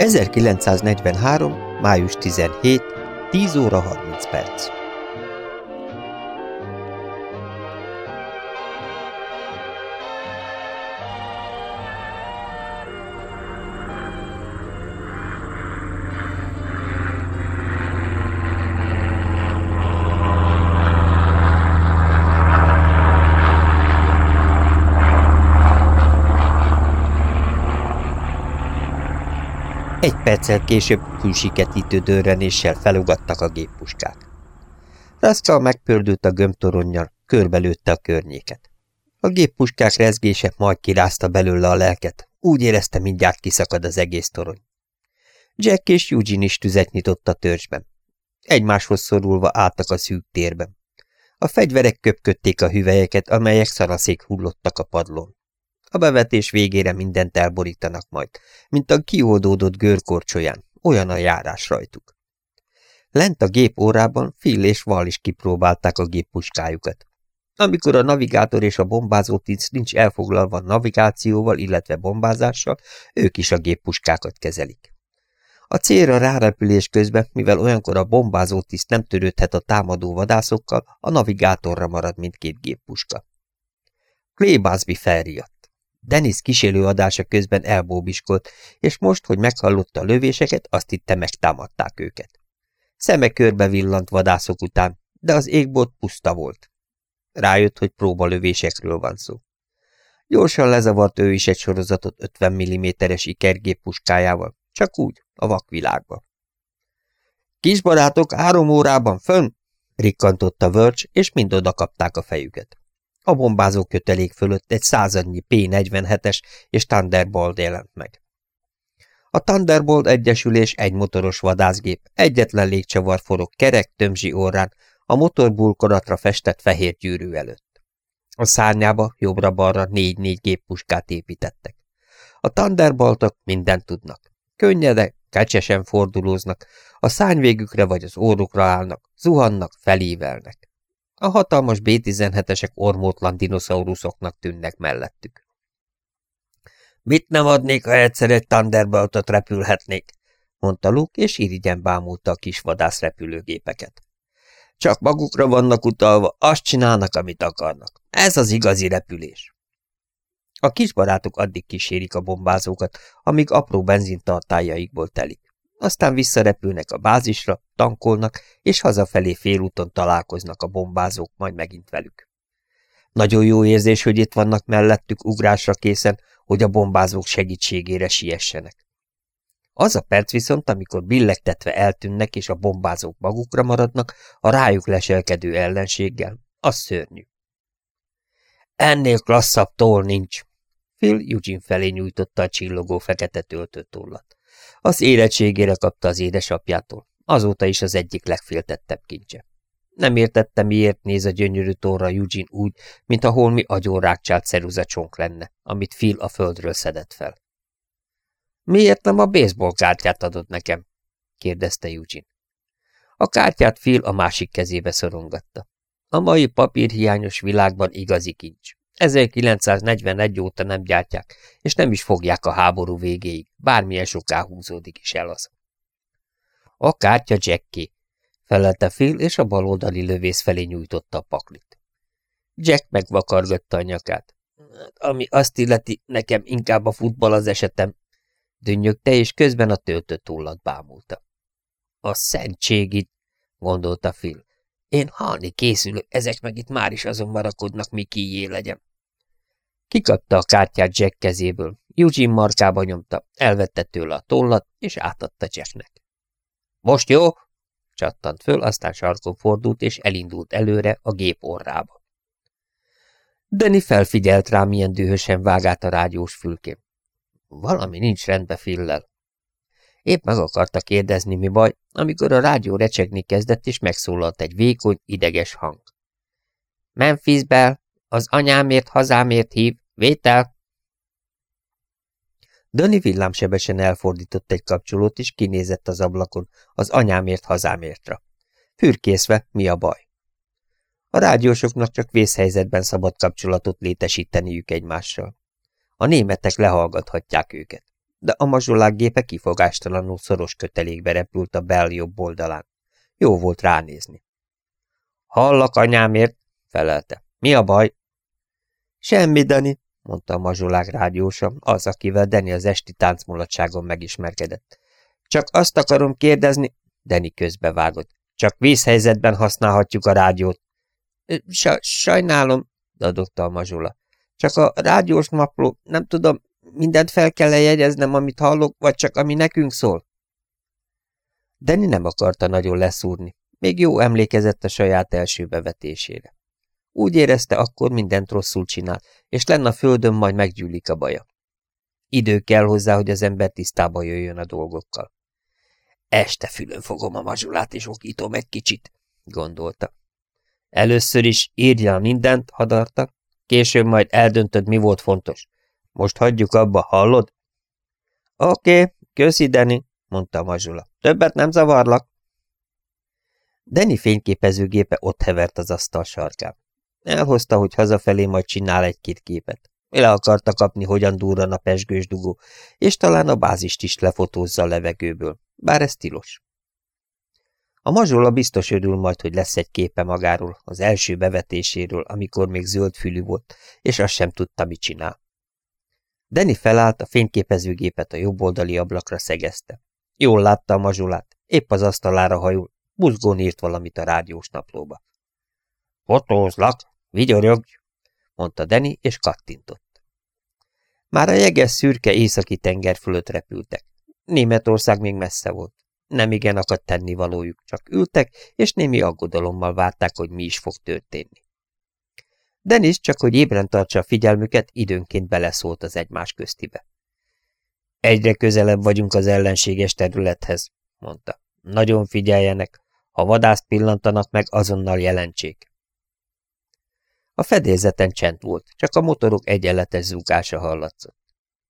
1943. május 17. 10 óra 30 perc. Egy perccel később külsiketítő dörrenéssel felugattak a géppuskák. Raszkal megpördült a gömbtoronnyal, körbelőtte a környéket. A géppuskák rezgése majd kirázta belőle a lelket, úgy érezte mindjárt kiszakad az egész torony. Jack és Eugene is tüzet nyitott a törzsben. Egymáshoz szorulva álltak a szűk térben. A fegyverek köpködték a hüvelyeket, amelyek szaraszék hullottak a padlón. A bevetés végére mindent elborítanak majd, mint a kioldódott görkorcsolyán, olyan a járás rajtuk. Lent a gép órában Phil és Val is kipróbálták a géppuskájukat. Amikor a navigátor és a bombázó tiszt nincs elfoglalva navigációval, illetve bombázással, ők is a géppuskákat kezelik. A célra rárepülés közben, mivel olyankor a bombázó tiszt nem törődhet a támadó vadászokkal, a navigátorra marad mindkét géppuska. Clay Busby felriadt. Dennis kísérőadása közben elbóbiskolt, és most, hogy meghallotta a lövéseket, azt hitte megtámadták őket. Szeme körbe villant vadászok után, de az égbolt puszta volt. Rájött, hogy próbalövésekről van szó. Gyorsan lezavart ő is egy sorozatot 50 mm-es ikergép puskájával, csak úgy, a vakvilágba. Kisbarátok, három órában fönn! rikkantotta Vörcs, és mind oda kapták a fejüket. A bombázó kötelék fölött egy századnyi P-47-es és Thunderbolt jelent meg. A Thunderbolt egyesülés egy motoros vadászgép, egyetlen légcsavar forog kerek tömzsi orrán, a motorbulkoratra festett fehér gyűrű előtt. A szárnyába jobbra-balra négy-négy géppuskát építettek. A Thunderboltok mindent tudnak. Könnyedek, kecsesen fordulóznak, a szányvégükre vagy az órukra állnak, zuhannak, felívelnek. A hatalmas B-17-esek ormótlan dinoszauruszoknak tűnnek mellettük. Mit nem adnék, ha egyszer egy Thunderboltot repülhetnék? mondta Luke, és irigyen bámulta a kis vadászrepülőgépeket. Csak magukra vannak utalva, azt csinálnak, amit akarnak. Ez az igazi repülés. A kisbarátok addig kísérik a bombázókat, amíg apró benzintartájaikból telik aztán visszarepülnek a bázisra, tankolnak, és hazafelé félúton találkoznak a bombázók majd megint velük. Nagyon jó érzés, hogy itt vannak mellettük ugrásra készen, hogy a bombázók segítségére siessenek. Az a perc viszont, amikor billegtetve eltűnnek, és a bombázók magukra maradnak, a rájuk leselkedő ellenséggel, az szörnyű. Ennél klasszabb toll nincs. Phil Eugene felé nyújtotta a csillogó fekete töltőtollat. Az érettségére kapta az édesapjától, azóta is az egyik legféltettebb kincse. Nem értette, miért néz a gyönyörű torra Eugene úgy, mint a holmi agyonrákcsált ceruza csonk lenne, amit Phil a földről szedett fel. Miért nem a baseball kártyát adod nekem? kérdezte Eugene. A kártyát Phil a másik kezébe szorongatta. A mai papírhiányos világban igazi kincs. 1941 óta nem gyártják, és nem is fogják a háború végéig, bármilyen soká húzódik is el az. A kártya Jackie, felelte Phil, és a baloldali lövész felé nyújtotta a paklit. Jack megvakargatta a nyakát. Ami azt illeti, nekem inkább a futball az esetem, dünnyögte, és közben a töltött tollat bámulta. A szentségit, gondolta Phil. Én halni készülök, ezek meg itt már is azon varakodnak, mi kijé legyen. Kikapta a kártyát Jack kezéből, Eugene markába nyomta, elvette tőle a tollat, és átadta Jacknek. Most jó? Csattant föl, aztán sarkon fordult, és elindult előre a gép orrába. Danny felfigyelt rá, milyen dühösen vágát a rádiós fülkén. Valami nincs rendbe Fillel. Épp meg akarta kérdezni, mi baj, amikor a rádió recsegni kezdett, és megszólalt egy vékony, ideges hang. Memphisbel, az anyámért, hazámért hív, vétel! Dani villámsebesen elfordított egy kapcsolót, és kinézett az ablakon, az anyámért, hazámértra. Fürkészve, mi a baj? A rádiósoknak csak vészhelyzetben szabad kapcsolatot létesíteniük egymással. A németek lehallgathatják őket. de a mazsolák gépe kifogástalanul szoros kötelékbe repült a bel jobb oldalán. Jó volt ránézni. Hallak anyámért, felelte. Mi a baj? Semmi, Dani, mondta a mazsolák rádiósa, az, akivel Deni az esti táncmulatságon megismerkedett. Csak azt akarom kérdezni, Deni közbevágott. Csak vízhelyzetben használhatjuk a rádiót. Sa sajnálom, dadotta a mazsola. Csak a rádiós napló, nem tudom, mindent fel kell -e jegyeznem, amit hallok, vagy csak ami nekünk szól? Deni nem akarta nagyon leszúrni, még jó emlékezett a saját első bevetésére. Úgy érezte, akkor mindent rosszul csinál, és lenne a földön majd meggyűlik a baja. Idő kell hozzá, hogy az ember tisztába jöjjön a dolgokkal. Este fülön fogom a mazsulát, és okítom egy kicsit, gondolta. Először is írja mindent, hadarta, később majd eldöntöd, mi volt fontos. Most hagyjuk abba, hallod? Oké, okay, köszi, Deni, mondta a mazsula. Többet nem zavarlak. Deni fényképezőgépe ott hevert az asztal sarkán. Elhozta, hogy hazafelé majd csinál egy-két képet. Le akarta kapni, hogyan durran a pesgős dugó, és talán a bázist is lefotózza a levegőből, bár ez tilos. A mazsola biztos örül majd, hogy lesz egy képe magáról, az első bevetéséről, amikor még zöld fülű volt, és azt sem tudta, mit csinál. Deni felállt, a fényképezőgépet a jobboldali ablakra szegezte. Jól látta a mazsolát, épp az asztalára hajul, buzgón írt valamit a rádiós naplóba. Fotózlak, vigyorogj, mondta Deni, és kattintott. Már a jeges szürke északi tenger fölött repültek. Németország még messze volt. Nem igen akadt tennivalójuk, csak ültek, és némi aggodalommal várták, hogy mi is fog történni. Denis csak, hogy ébren tartsa a figyelmüket, időnként beleszólt az egymás köztibe. Egyre közelebb vagyunk az ellenséges területhez, mondta. Nagyon figyeljenek, ha vadászt pillantanak meg, azonnal jelentsék. A fedélzeten csend volt, csak a motorok egyenletes zúgása hallatszott.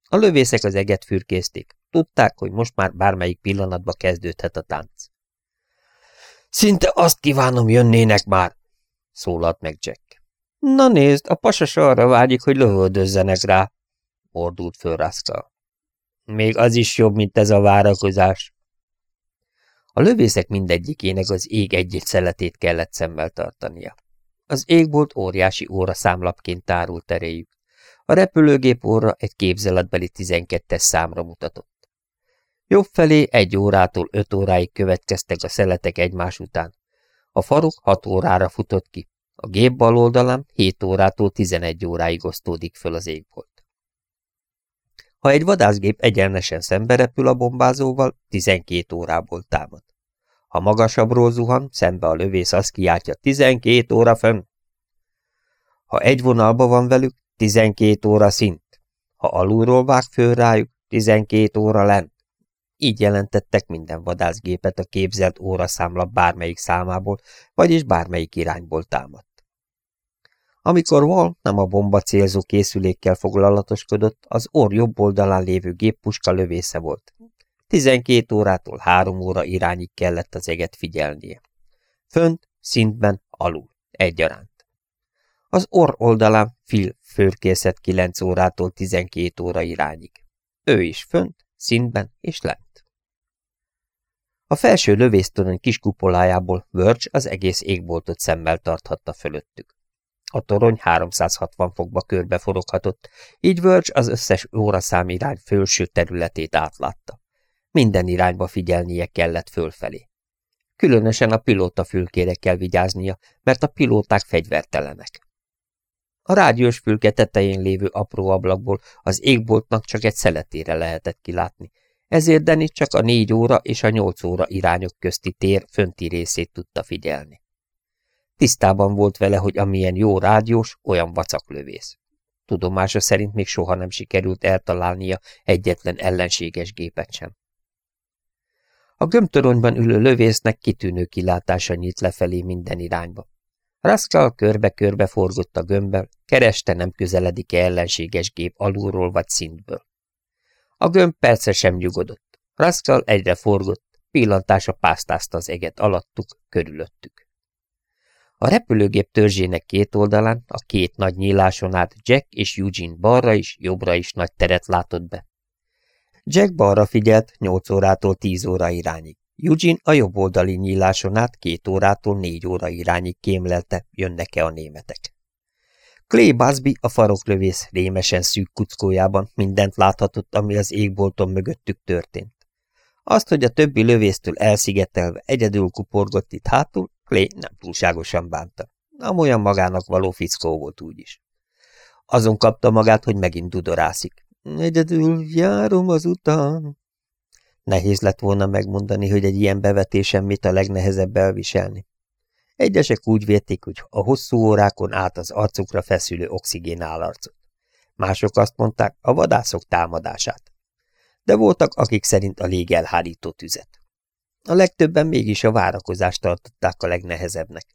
A lövészek az eget fürkészték, tudták, hogy most már bármelyik pillanatba kezdődhet a tánc. Szinte azt kívánom, jönnének már, szólalt meg Jack. Na nézd, a pasas arra vágyik, hogy lövöldözzenek rá, mordult föl Raskal. Még az is jobb, mint ez a várakozás. A lövészek mindegyikének az ég egyik szeletét kellett szemmel tartania. Az égbolt óriási óra számlapként tárult teréjük. A repülőgép óra egy képzeletbeli 12-es számra mutatott. Jobb felé egy órától öt óráig következtek a szeletek egymás után. A farok hat órára futott ki, a gép bal oldalán 7 órától 11 óráig osztódik föl az égbolt. Ha egy vadászgép egyenesen szembe repül a bombázóval, 12 órából támad. Ha magasabbról zuhan, szembe a lövész azt kiáltja 12 óra fönn. Ha egy vonalba van velük, 12 óra szint. Ha alulról vág föl rájuk, 12 óra lent. Így jelentettek minden vadászgépet a képzelt óraszámla bármelyik számából, vagyis bármelyik irányból támadt. Amikor Wall nem a bomba célzó készülékkel foglalatoskodott, az orr jobb oldalán lévő géppuska lövésze volt. 12 órától 3 óra irányig kellett az eget figyelnie. Fönt, szintben, alul, egyaránt. Az orr oldalán Phil főrkészett 9 órától 12 óra irányig. Ő is fönt, szintben és lent. A felső lövésztorony kis kupolájából Verge az egész égboltot szemmel tarthatta fölöttük. A torony 360 fokba körbeforoghatott, így Verge az összes óraszám irány fölső területét átlátta. Minden irányba figyelnie kellett fölfelé. Különösen a pilóta fülkére kell vigyáznia, mert a pilóták fegyvertelenek. A rádiós fülke tetején lévő apró ablakból az égboltnak csak egy szeletére lehetett kilátni, ezért Deni csak a négy óra és a nyolc óra irányok közti tér fönti részét tudta figyelni. Tisztában volt vele, hogy amilyen jó rádiós, olyan vacaklövész. Tudomása szerint még soha nem sikerült eltalálnia egyetlen ellenséges gépet sem. A gömtoronyban ülő lövésznek kitűnő kilátása nyit lefelé minden irányba. Raskal körbe-körbe forgott a gömbbel, kereste nem közeledik-e ellenséges gép alulról vagy szintből. A gömb perce sem nyugodott. Raskal egyre forgott, pillantása pásztázta az eget alattuk, körülöttük. A repülőgép törzsének két oldalán, a két nagy nyíláson át Jack és Eugene balra is, jobbra is nagy teret látott be. Jack balra figyelt 8 órától 10 óra irányig. Eugene a jobb oldali nyíláson át két órától négy óra irányig kémlelte, jönnek-e a németek. Clay Busby, a faroklövész rémesen szűk kuckójában mindent láthatott, ami az égbolton mögöttük történt. Azt, hogy a többi lövésztől elszigetelve egyedül kuporgott itt hátul, Clay nem túlságosan bánta. Amolyan magának való fickó volt úgyis. Azon kapta magát, hogy megint dudorászik. Egyedül járom az után. Nehéz lett volna megmondani, hogy egy ilyen bevetésen mit a legnehezebb elviselni. Egyesek úgy vérték, hogy a hosszú órákon át az arcukra feszülő oxigén állarcot. Mások azt mondták, a vadászok támadását. De voltak, akik szerint a légelhárító tüzet. A legtöbben mégis a várakozást tartották a legnehezebbnek.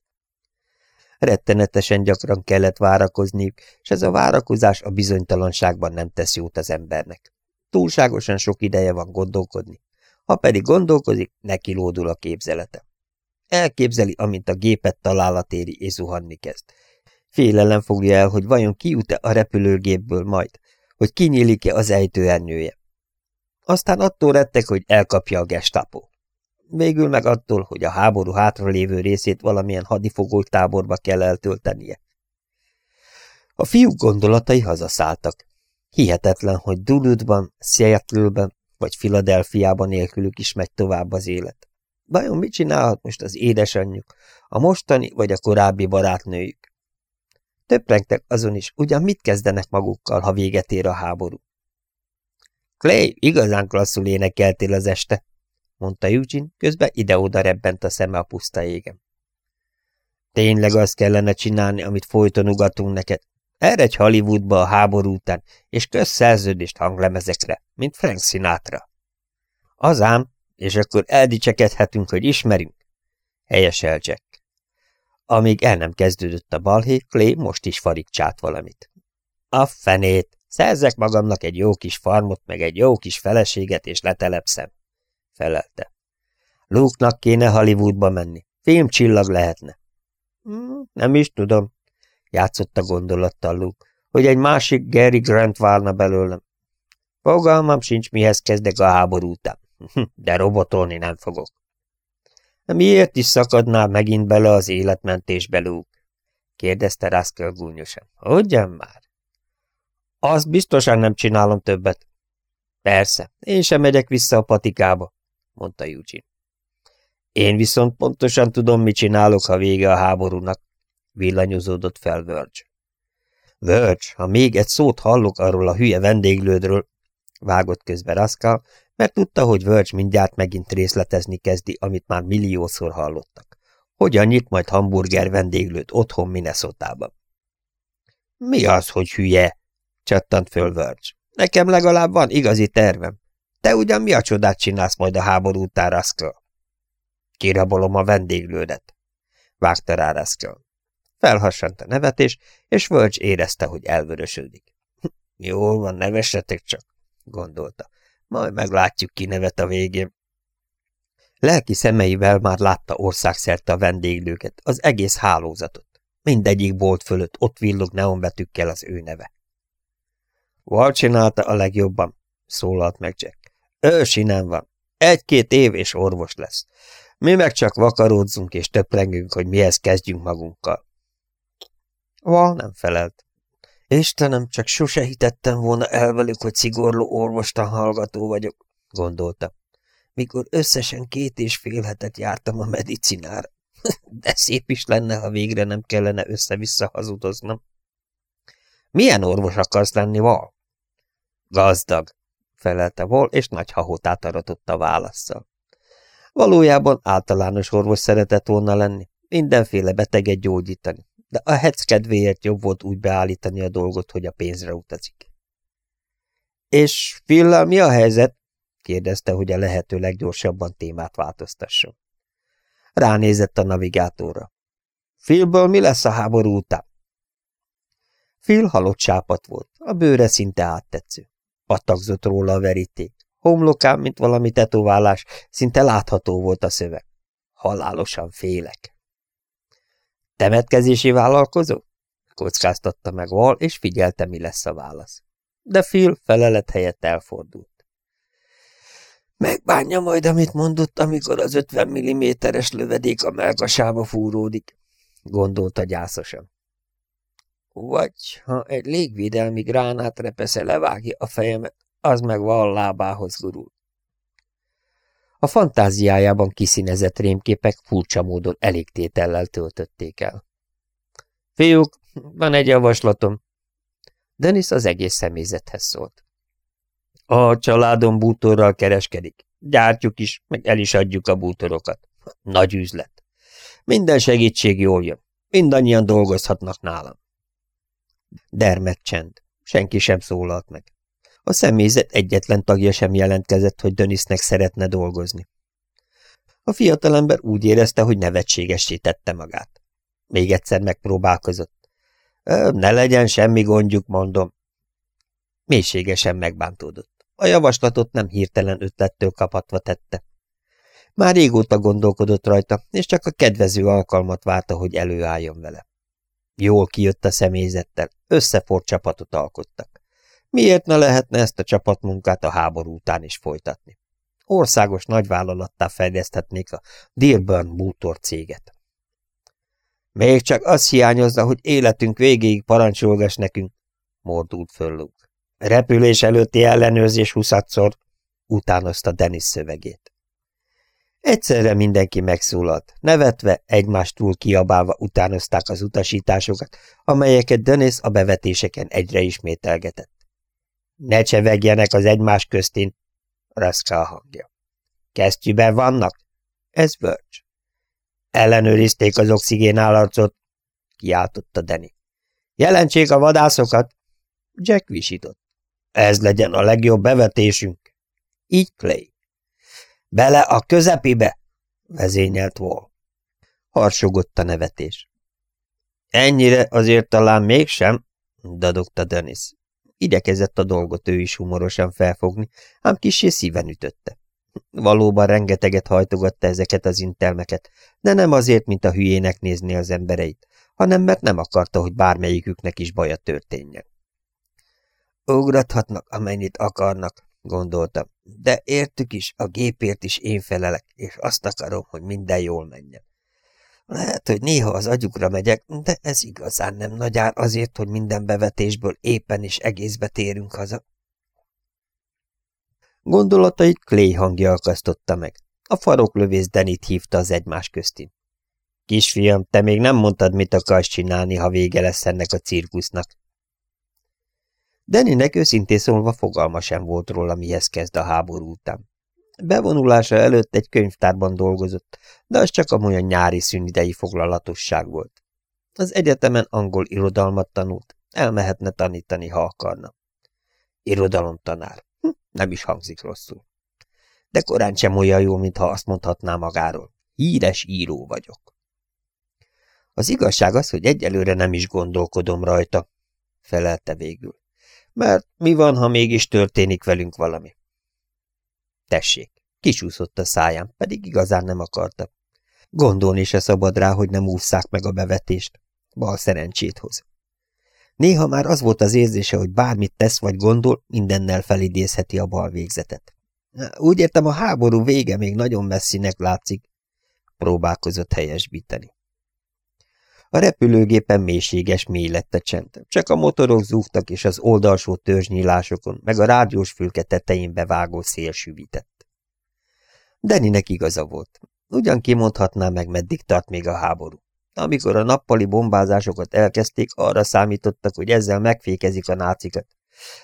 Rettenetesen gyakran kellett várakozniuk, és ez a várakozás a bizonytalanságban nem tesz jót az embernek. Túlságosan sok ideje van gondolkodni. Ha pedig gondolkozik, neki lódul a képzelete. Elképzeli, amint a gépet találat éri és zuhanni kezd. Félelem fogja el, hogy vajon kijut-e a repülőgépből majd, hogy kinyílik-e az ejtőernyője. Aztán attól rettek, hogy elkapja a gestapo. Végül meg attól, hogy a háború hátralévő részét valamilyen hadifogolt táborba kell eltöltenie. A fiúk gondolatai hazaszálltak. Hihetetlen, hogy Dulutban, Seattle-ben vagy Filadelfiában nélkülük is megy tovább az élet. Vajon mit csinálhat most az édesanyjuk, a mostani vagy a korábbi barátnőjük? Töprengtek azon is, ugyan mit kezdenek magukkal, ha véget ér a háború. Clay, igazán klasszul énekeltél az este, mondta Eugene, közben ide-oda rebbent a szeme a puszta égen. Tényleg azt kellene csinálni, amit folyton ugatunk neked. Egy Hollywoodba a háború után, és közszerződést hanglemezekre, mint Frank Sinatra. Azám, és akkor eldicsekedhetünk, hogy ismerünk. Helyesel Jack. Amíg el nem kezdődött a balhé, Clay most is farigcsált valamit. A fenét! Szerzek magamnak egy jó kis farmot, meg egy jó kis feleséget, és letelepszem felelte. Luke-nak kéne Hollywoodba menni. Filmcsillag lehetne. Hmm, nem is tudom, játszott a gondolattal Luke, hogy egy másik Gary Grant válna belőlem. Fogalmam sincs, mihez kezdek a háború után, de robotolni nem fogok. Miért is szakadnál megint bele az életmentésbe, Luke? kérdezte Rascal gúnyosan. Hogyan már? Azt biztosan nem csinálom többet. Persze, én sem megyek vissza a patikába mondta Eugene. Én viszont pontosan tudom, mit csinálok, ha vége a háborúnak, villanyozódott fel Verge. Verge, ha még egy szót hallok arról a hülye vendéglődről, vágott közbe Rascal, mert tudta, hogy Verge mindjárt megint részletezni kezdi, amit már milliószor hallottak. Hogyan nyit majd hamburger vendéglőt otthon Minnesotában. Mi az, hogy hülye? csattant föl Verge. Nekem legalább van igazi tervem. Te ugyan mi a csodát csinálsz majd a háború után, Raskol? Kirabolom a vendéglődet, vágta rá Raskol. Felhassant a nevetés, és Völcs érezte, hogy elvörösödik. Jól van, nevessetek csak, gondolta. Majd meglátjuk ki nevet a végén. Lelki szemeivel már látta országszerte a vendéglőket, az egész hálózatot. Mindegyik bolt fölött ott villog neonbetűkkel az ő neve. Walt csinálta a legjobban, szólalt meg Jack. Ősi nem van. Egy-két év és orvos lesz. Mi meg csak vakaródzunk és töprengünk, hogy mihez kezdjünk magunkkal. Val nem felelt. Istenem, csak sose hitettem volna el velük, hogy szigorló orvostan hallgató vagyok, gondolta. Mikor összesen két és fél hetet jártam a medicinára. De szép is lenne, ha végre nem kellene össze-vissza hazudoznom. Milyen orvos akarsz lenni, Val? Gazdag, felelte Vol, és nagy hahotát aratott a válaszsal. Valójában általános orvos szeretett volna lenni, mindenféle beteget gyógyítani, de a hec kedvéért jobb volt úgy beállítani a dolgot, hogy a pénzre utazik. És Phillel mi a helyzet? kérdezte, hogy a lehető leggyorsabban témát változtasson. Ránézett a navigátorra. Philből mi lesz a háború után? Phil halott sápat volt, a bőre szinte áttetsző. Pattagzott róla a veríték. Homlokán, mint valami tetoválás, szinte látható volt a szöveg. Halálosan félek. Temetkezési vállalkozó? Kockáztatta meg Val, és figyelte, mi lesz a válasz. De Phil felelet helyett elfordult. Megbánja majd, amit mondott, amikor az 50 mm-es lövedék a melkasába fúródik, gondolta gyászosan. Vagy, ha egy légvédelmi gránát repesze levágja a fejemet, az meg van lábához gurul. A fantáziájában kiszínezett rémképek furcsa módon elégtétellel töltötték el. Fiúk, van egy javaslatom. Denis az egész személyzethez szólt. A családom bútorral kereskedik. Gyártjuk is, meg el is adjuk a bútorokat. Nagy üzlet. Minden segítség jól jön. Mindannyian dolgozhatnak nálam. Dermet csend. Senki sem szólalt meg. A személyzet egyetlen tagja sem jelentkezett, hogy Dönisznek szeretne dolgozni. A fiatalember úgy érezte, hogy nevetségesítette magát. Még egyszer megpróbálkozott. Ne legyen semmi gondjuk, mondom. Mélységesen megbántódott. A javaslatot nem hirtelen ötlettől kapatva tette. Már régóta gondolkodott rajta, és csak a kedvező alkalmat várta, hogy előálljon vele. Jól kijött a személyzettel, összefort csapatot alkottak. Miért ne lehetne ezt a csapatmunkát a háború után is folytatni? Országos nagyvállalattá fejleszthetnék a Dearburn Bútor céget. Még csak az hiányozna, hogy életünk végéig parancsolgas nekünk, mordult föl Repülés előtti ellenőrzés huszadszor, utánozta Dennis szövegét. Egyszerre mindenki megszólalt, nevetve, egymástól kiabálva utánozták az utasításokat, amelyeket Dennis a bevetéseken egyre ismételgetett. Ne csevegjenek az egymás köztén, raszka a hangja. Kesztyűben vannak? Ez bölcs. Ellenőrizték az oxigénálarcot, kiáltotta Denny. Jelentsék a vadászokat! Jack visított. Ez legyen a legjobb bevetésünk. Így Clay. Bele a közepébe! vezényelt Wall. Harsogott a nevetés. Ennyire azért talán mégsem, dadogta Dennis. Idekezett a dolgot ő is humorosan felfogni, ám kissé szíven ütötte. Valóban rengeteget hajtogatta ezeket az intelmeket, de nem azért, mint a hülyének nézni az embereit, hanem mert nem akarta, hogy bármelyiküknek is baja történjen. Ugrathatnak, amennyit akarnak, gondoltam, de értük is, a gépért is én felelek, és azt akarom, hogy minden jól menjen. Lehet, hogy néha az agyukra megyek, de ez igazán nem nagy ár azért, hogy minden bevetésből éppen és egészbe térünk haza. Gondolatait Clay hangja akasztotta meg. A faroklövész Denit hívta az egymás köztin. Kisfiam, te még nem mondtad, mit akarsz csinálni, ha vége lesz ennek a cirkusznak. Deninek őszintén szólva fogalma sem volt róla, mihez kezd a háború után. Bevonulása előtt egy könyvtárban dolgozott, de az csak amolyan nyári szünidei foglalatosság volt. Az egyetemen angol irodalmat tanult, elmehetne tanítani, ha akarna. Irodalomtanár. Hm, nem is hangzik rosszul. De korán sem olyan jó, mintha azt mondhatná magáról. Híres író vagyok. Az igazság az, hogy egyelőre nem is gondolkodom rajta, felelte végül. Mert mi van, ha mégis történik velünk valami? Tessék, kisúszott a száján, pedig igazán nem akarta. Gondolni se szabad rá, hogy nem ússzák meg a bevetést. Bal szerencsét hoz. Néha már az volt az érzése, hogy bármit tesz vagy gondol, mindennel felidézheti a bal végzetet. Úgy értem, a háború vége még nagyon messzinek látszik, próbálkozott helyesbíteni. A repülőgépen mélységes mély lett a csend, csak a motorok zúgtak, és az oldalsó törzsnyílásokon, meg a rádiós fülke tetején bevágó szél süvített. Deninek igaza volt. Ugyan kimondhatná meg, meddig tart még a háború. Amikor a nappali bombázásokat elkezdték, arra számítottak, hogy ezzel megfékezik a nácikat.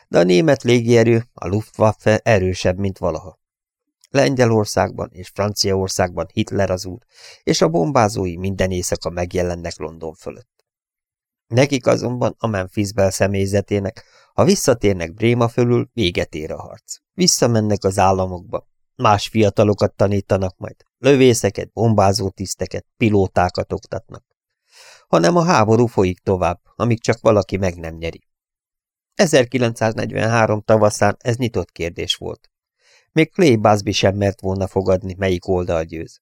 De a német légierő, a Luftwaffe erősebb, mint valaha. Lengyelországban és Franciaországban Hitler az úr, és a bombázói minden éjszaka megjelennek London fölött. Nekik azonban a Memphis Bell személyzetének, ha visszatérnek Bréma fölül, véget ér a harc. Visszamennek az államokba, más fiatalokat tanítanak majd, lövészeket, bombázó tiszteket, pilótákat oktatnak. Hanem a háború folyik tovább, amíg csak valaki meg nem nyeri. 1943 tavaszán ez nyitott kérdés volt. Még Clay Busby sem mert volna fogadni, melyik oldal győz.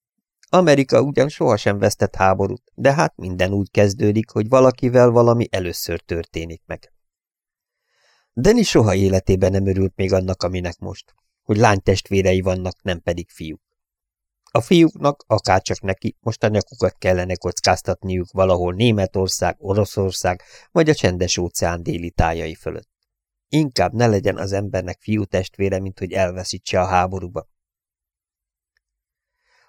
Amerika ugyan sohasem vesztett háborút, de hát minden úgy kezdődik, hogy valakivel valami először történik meg. Denny soha életében nem örült még annak, aminek most. hogy lánytestvérei vannak, nem pedig fiúk. A fiúknak, akárcsak neki, most a nyakukat kellene kockáztatniuk valahol Németország, Oroszország vagy a csendes óceán déli tájai fölött. Inkább ne legyen az embernek fiú testvére, mint hogy elveszítse a háborúba.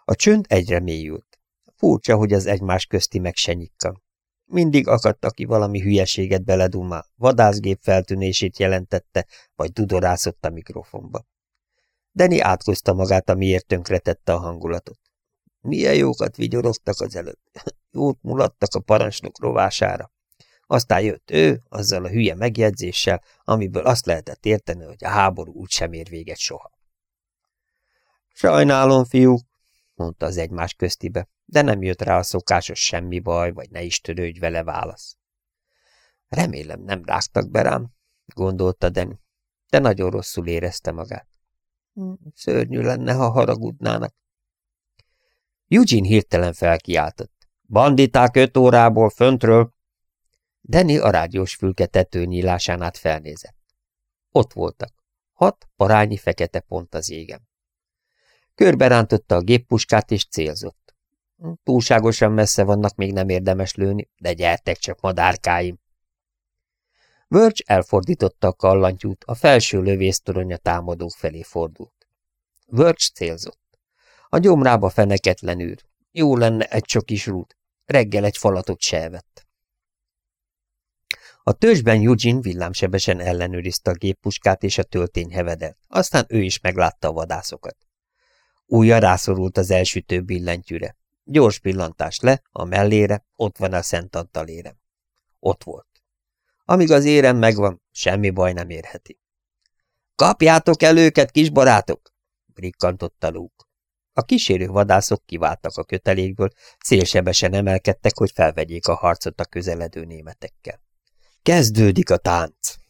A csönd egyre mélyült. Furcsa, hogy az egymás közti meg se nyikkal. Mindig akadt, aki valami hülyeséget beledumál, vadászgép feltűnését jelentette, vagy dudorászott a mikrofonba. Deni átkozta magát, amiért tönkretette a hangulatot. Milyen jókat vigyorogtak az előtt. Jót mulattak a parancsnok rovására. Aztán jött ő, azzal a hülye megjegyzéssel, amiből azt lehetett érteni, hogy a háború úgy sem ér véget soha. Sajnálom, fiúk, mondta az egymás köztibe, de nem jött rá a szokásos semmi baj, vagy ne is törődj vele válasz. Remélem nem rágtak be rám, gondolta Deni, de nagyon rosszul érezte magát. Hm, szörnyű lenne, ha haragudnának. Eugene hirtelen felkiáltott. Banditák öt órából föntről! Danny a rádiós fülke tetőnyílásán át felnézett. Ott voltak. Hat parányi fekete pont az égen. Körbe rántotta a géppuskát és célzott. Túlságosan messze vannak, még nem érdemes lőni, de gyertek csak, madárkáim! Verge elfordította a kallantyút, a felső lövésztoronya támadók felé fordult. Verge célzott. A gyomrába feneketlen űr. Jó lenne egy csak kis rút. Reggel egy falatot se evett. A törzsben Eugene villámsebesen ellenőrizte a géppuskát és a töltény hevedelt, aztán ő is meglátta a vadászokat. Újja rászorult az elsütő billentyűre. Gyors pillantás le, a mellére, ott van a Szent Antal érem. Ott volt. Amíg az érem megvan, semmi baj nem érheti. Kapjátok el őket, kis barátok! rikkantotta Luke. A kísérő vadászok kiváltak a kötelékből, szélsebesen emelkedtek, hogy felvegyék a harcot a közeledő németekkel. Kezdődik a tánc!